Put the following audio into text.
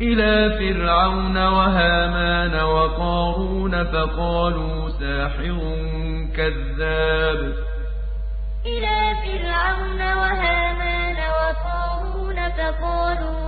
إلى فرعون وهامان وقارون فقالوا ساحر كذاب. إلى فرعون وهامان وقارون فقالوا